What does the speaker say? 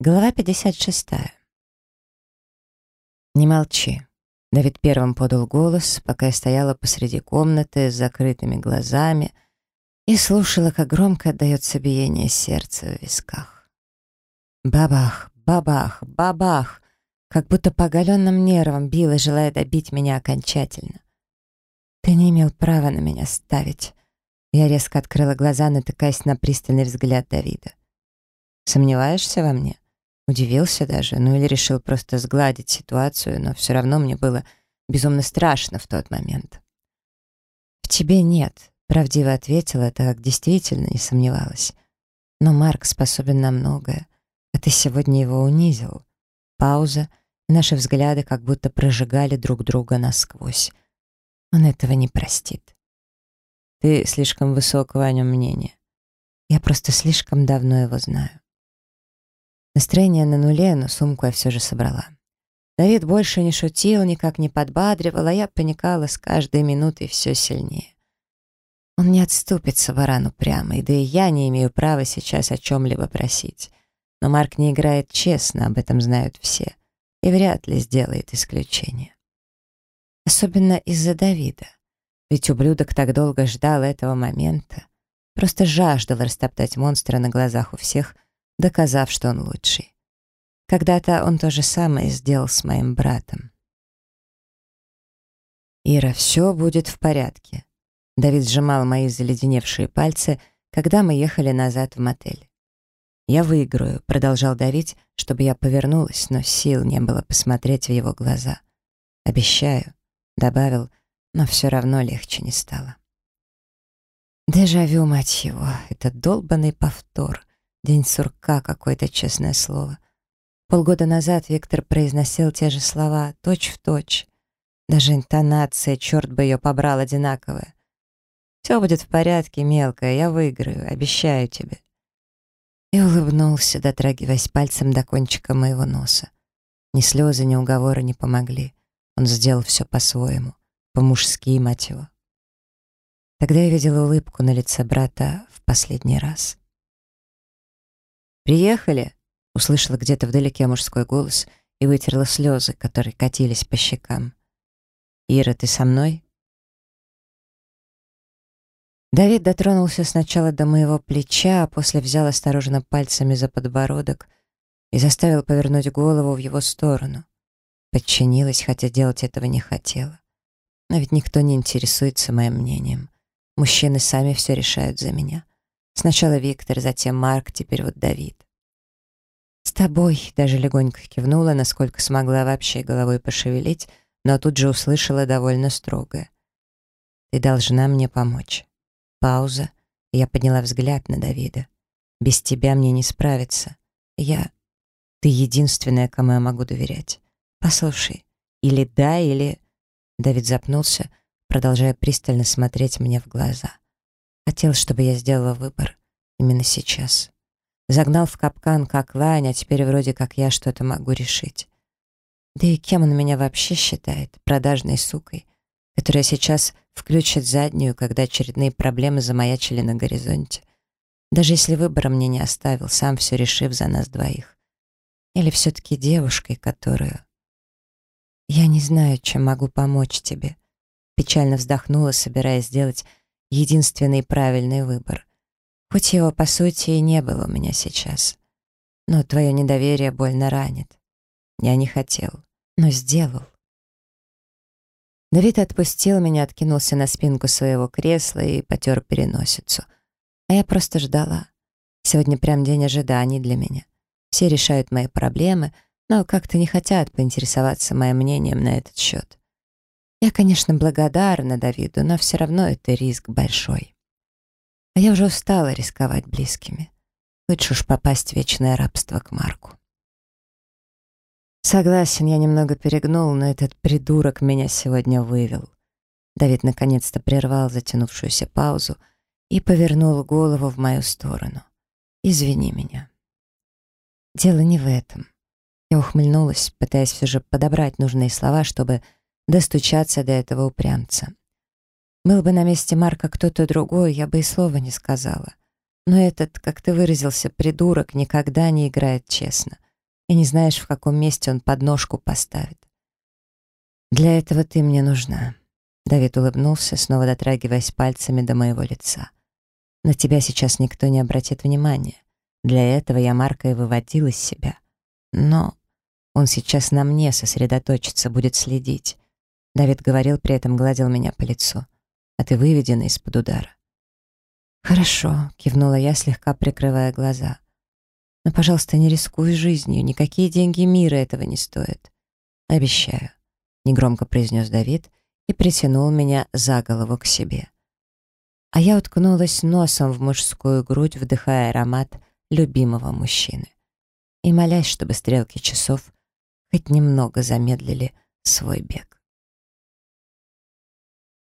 Глава 56. «Не молчи». Давид первым подал голос, пока я стояла посреди комнаты с закрытыми глазами и слушала, как громко отдается биение сердца в висках. Бабах, бабах, бабах, как будто по оголенным нервам била, желая добить меня окончательно. «Ты не имел права на меня ставить». Я резко открыла глаза, натыкаясь на пристальный взгляд Давида. «Сомневаешься во мне?» Удивился даже, ну или решил просто сгладить ситуацию, но все равно мне было безумно страшно в тот момент. «В тебе нет», — правдиво ответила, так как действительно не сомневалась. «Но Марк способен на многое, а ты сегодня его унизил». Пауза, и наши взгляды как будто прожигали друг друга насквозь. Он этого не простит. «Ты слишком высокого о нем мнения. Я просто слишком давно его знаю». Настроение на нуле, но сумку я все же собрала. Давид больше не шутил, никак не подбадривал, а я паникала с каждой минутой все сильнее. Он не отступится варану прямо, и да и я не имею права сейчас о чем-либо просить. Но Марк не играет честно, об этом знают все, и вряд ли сделает исключение. Особенно из-за Давида. Ведь ублюдок так долго ждал этого момента. Просто жаждал растоптать монстра на глазах у всех, доказав, что он лучший. Когда-то он то же самое сделал с моим братом. «Ира, все будет в порядке». Давид сжимал мои заледеневшие пальцы, когда мы ехали назад в мотель. «Я выиграю», — продолжал давить, чтобы я повернулась, но сил не было посмотреть в его глаза. «Обещаю», — добавил, но все равно легче не стало. Дежавю, мать его, этот долбанный повтор — День сурка какое-то, честное слово. Полгода назад Виктор произносил те же слова, точь-в-точь. Даже интонация, черт бы ее побрал, одинаковая. «Все будет в порядке, мелкая, я выиграю, обещаю тебе». И улыбнулся, дотрагиваясь пальцем до кончика моего носа. Ни слезы, ни уговоры не помогли. Он сделал все по-своему, по-мужски, мать его. Тогда я видела улыбку на лице брата в последний раз. «Приехали!» — услышала где-то вдалеке мужской голос и вытерла слезы, которые катились по щекам. «Ира, ты со мной?» Давид дотронулся сначала до моего плеча, а после взял осторожно пальцами за подбородок и заставил повернуть голову в его сторону. Подчинилась, хотя делать этого не хотела. Но ведь никто не интересуется моим мнением. Мужчины сами все решают за меня. Сначала Виктор, затем Марк, теперь вот Давид. «С тобой», — даже легонько кивнула, насколько смогла вообще головой пошевелить, но тут же услышала довольно строгое. «Ты должна мне помочь». Пауза, и я подняла взгляд на Давида. «Без тебя мне не справиться. Я... Ты единственная, кому я могу доверять. Послушай, или да, или...» Давид запнулся, продолжая пристально смотреть мне в глаза. Хотел, чтобы я сделала выбор именно сейчас. Загнал в капкан, как лань, а теперь вроде как я что-то могу решить. Да и кем он меня вообще считает? Продажной сукой, которая сейчас включит заднюю, когда очередные проблемы замаячили на горизонте. Даже если выбора мне не оставил, сам все решив за нас двоих. Или все-таки девушкой, которую... Я не знаю, чем могу помочь тебе. Печально вздохнула, собираясь сделать единственный правильный выбор. Хоть его, по сути, и не было у меня сейчас. Но твое недоверие больно ранит. Я не хотел, но сделал. Давид отпустил меня, откинулся на спинку своего кресла и потер переносицу. А я просто ждала. Сегодня прям день ожиданий для меня. Все решают мои проблемы, но как-то не хотят поинтересоваться моим мнением на этот счет. Я, конечно, благодарна Давиду, но все равно это риск большой. А я уже устала рисковать близкими. Лучше уж попасть в вечное рабство к Марку. Согласен, я немного перегнул, но этот придурок меня сегодня вывел. Давид наконец-то прервал затянувшуюся паузу и повернул голову в мою сторону. «Извини меня». «Дело не в этом». Я ухмыльнулась, пытаясь все же подобрать нужные слова, чтобы достучаться до этого упрямца. Был бы на месте Марка кто-то другой, я бы и слова не сказала. Но этот, как ты выразился, придурок, никогда не играет честно. и не знаешь, в каком месте он подножку поставит. Для этого ты мне нужна. Давид улыбнулся, снова дотрагиваясь пальцами до моего лица. На тебя сейчас никто не обратит внимания. Для этого я Марка и выводил из себя. Но он сейчас на мне сосредоточится, будет следить. Давид говорил, при этом гладил меня по лицу. А ты выведена из-под удара. «Хорошо», — кивнула я, слегка прикрывая глаза. «Но, пожалуйста, не рискуй жизнью, никакие деньги мира этого не стоят. Обещаю», — негромко произнес Давид и притянул меня за голову к себе. А я уткнулась носом в мужскую грудь, вдыхая аромат любимого мужчины и молясь, чтобы стрелки часов хоть немного замедлили свой бег.